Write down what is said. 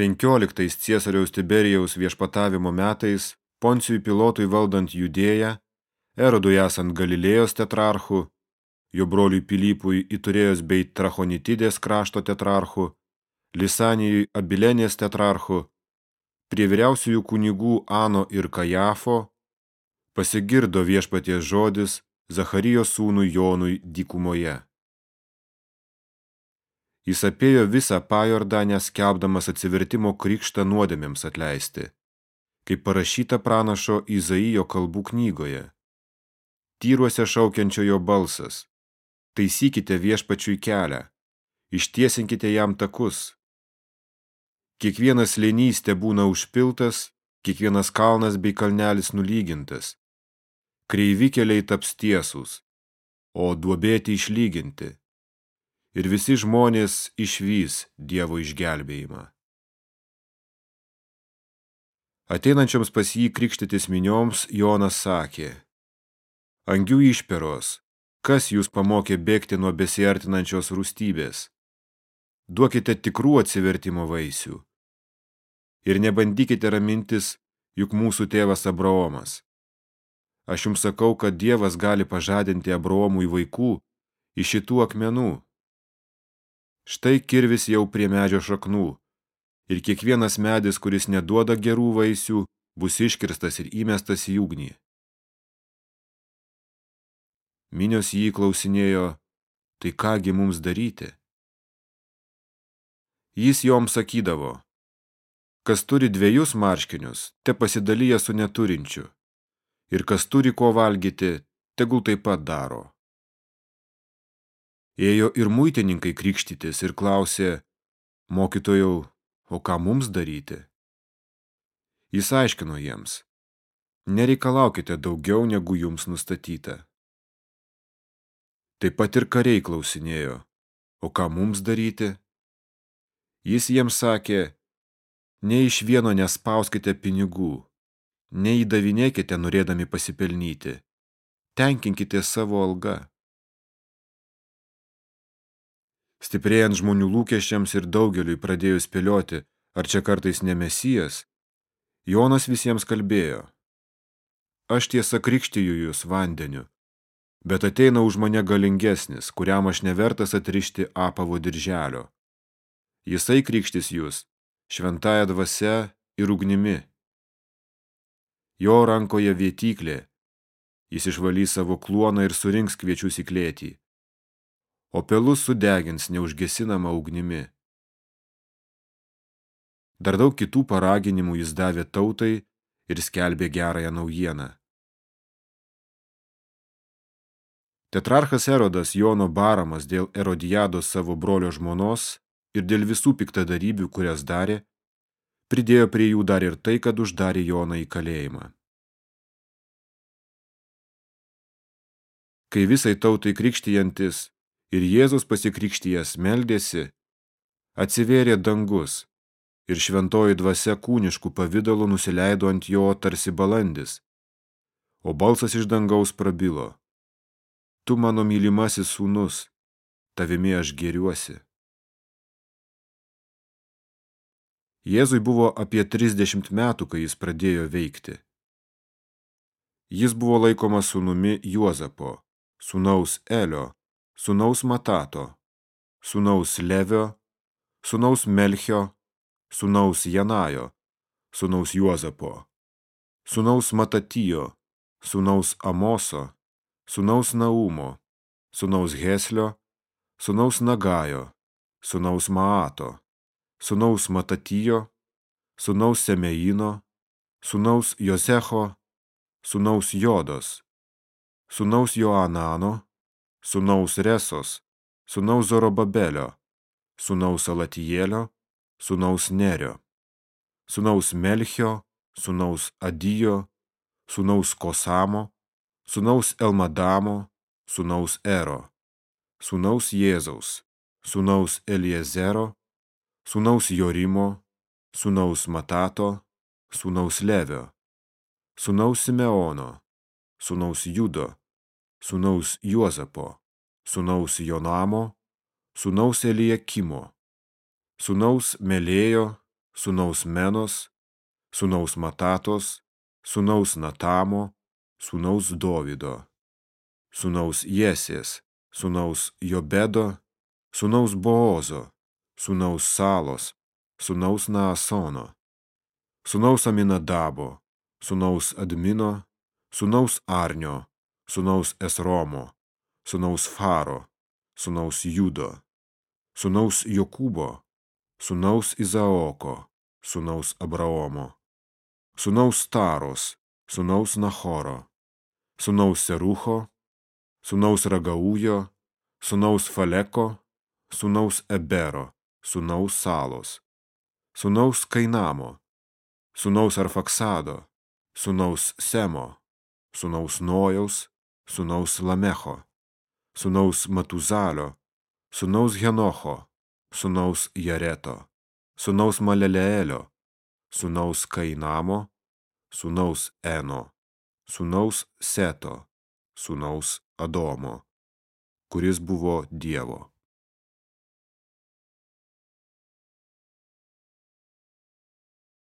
15 Ciesariaus Tiberijaus viešpatavimo metais Poncijui Pilotui valdant judėją, Erodui esant Galilėjos tetrarchu, jo broliui Pilypui įturėjos bei Trachonitidės krašto tetrarchu, Lisanijui Abilenės tetrarchu, prie vyriausiųjų kunigų Ano ir Kajafo, pasigirdo viešpaties žodis Zacharijos sūnui Jonui dykumoje. Jis apėjo visą pajordanę skelbdamas atsivertimo krikštą nuodėmėms atleisti, kaip parašyta pranašo Izaijo kalbų knygoje. Tyruose šaukiančiojo balsas, taisykite viešpačiui kelią, ištiesinkite jam takus. Kiekvienas lėnys te būna užpiltas, kiekvienas kalnas bei kalnelis nulygintas. Kreivi keliai taps tiesūs, o duobėti išlyginti. Ir visi žmonės išvys Dievo išgelbėjimą. Ateinančioms pas jį krikštytis minioms Jonas sakė, Angių išperos, kas jūs pamokė bėgti nuo besiartinančios rūstybės? Duokite tikrų atsivertimo vaisių. Ir nebandykite ramintis, juk mūsų tėvas Abraomas. Aš jums sakau, kad Dievas gali pažadinti Abraomui vaikų iš šitų akmenų. Štai kirvis jau prie medžio šaknų, ir kiekvienas medis, kuris neduoda gerų vaisių, bus iškirstas ir įmestas į ugnį. Minios jį klausinėjo, tai kągi mums daryti? Jis joms sakydavo, kas turi dviejus marškinius, te pasidalyja su neturinčiu, ir kas turi ko valgyti, tegul taip pat daro. Ėjo ir muitininkai krikštytis ir klausė, mokytojau, o ką mums daryti? Jis aiškino jiems, nereikalaukite daugiau, negu jums nustatyta. Taip pat ir kariai klausinėjo, o ką mums daryti? Jis jiems sakė, ne iš vieno nespauskite pinigų, neįdavinėkite norėdami pasipelnyti, tenkinkite savo algą. Stiprėjant žmonių lūkesčiams ir daugeliui pradėjus spėlioti, ar čia kartais ne mesijas, Jonas visiems kalbėjo. Aš tiesa krikštiju jūs vandeniu, Bet ateina už mane galingesnis, kuriam aš nevertas atrišti apavo dirželio. Jisai krikštis jūs, šventąją dvasia ir ugnimi. Jo rankoje vietyklė, jis išvalys savo kluoną ir surinks kviečius į klėtį, o pelus sudegins neužgesinama ugnimi. Dar daug kitų paraginimų jis davė tautai ir skelbė gerąją naujieną. Tetrarchas Erodas Jono baramas dėl Erodijados savo brolio žmonos ir dėl visų piktadarybių, kurias darė, pridėjo prie jų dar ir tai, kad uždarė Joną į kalėjimą. Kai visai tautai krikštijantis ir Jėzus pasikrikštijęs meldėsi, atsivėrė dangus ir šventoji dvasia kūniškų pavidalų nusileido ant jo tarsi balandis, o balsas iš dangaus prabilo – Tu mano mylimasis sūnus, tavimi aš geriuosi. Jėzui buvo apie 30 metų, kai jis pradėjo veikti. Jis buvo laikomas sūnumi Juozapo, sūnaus Elio, sūnaus Matato, sūnaus Levio, sūnaus Melchio, sūnaus Janajo, sūnaus Juozapo, sūnaus Matatijo, sūnaus Amoso, sūnaus Naumo, sūnaus Heslio, sūnaus Nagajo, sūnaus Maato, sūnaus Matatijo, sūnaus Semeino, sūnaus Josecho, sūnaus Jodos, sūnaus Joanano, sūnaus Resos, sūnaus Zorobabelio, sūnaus Alatijėlio, sūnaus Nerio, sūnaus Melchio, sūnaus Adijo, sūnaus Kosamo, sūnaus Elmadamo, sūnaus Ero, sūnaus Jėzaus, sūnaus Eliezero, sūnaus Jorimo, sūnaus Matato, sūnaus Levio, sūnaus Simeono, sūnaus Judo, sūnaus Juozapo, sūnaus Jonamo, sūnaus Eliekimo, sūnaus Melėjo, sunaus Menos, sunaus Matatos, sunaus Natamo, sunaus Dovido, sunaus Jesės, sunaus Jobedo, sunaus Boozo, sunaus Salos, sunaus Naasono, sunaus Aminadabo, sunaus Admino, sunaus Arnio, sunaus Esromo, sunaus Faro, sunaus Judo, sunaus Jokūbo, sunaus Izaoko, sunaus Abraomo, sunaus Taros, sunaus Nachoro, sunaus Serucho, sunaus Ragaujo, sunaus Faleko, sunaus Ebero, sunaus Salos, sunaus Kainamo, sunaus Arfaksado, sunaus Semo, sunaus Nojaus, sunaus Lamecho, sunaus Matuzalio, sunaus Henocho, sunaus Jareto, sunaus Malelėelio, sunaus Kainamo, sunaus Eno, sunaus Seto, sunaus Adomo, kuris buvo Dievo.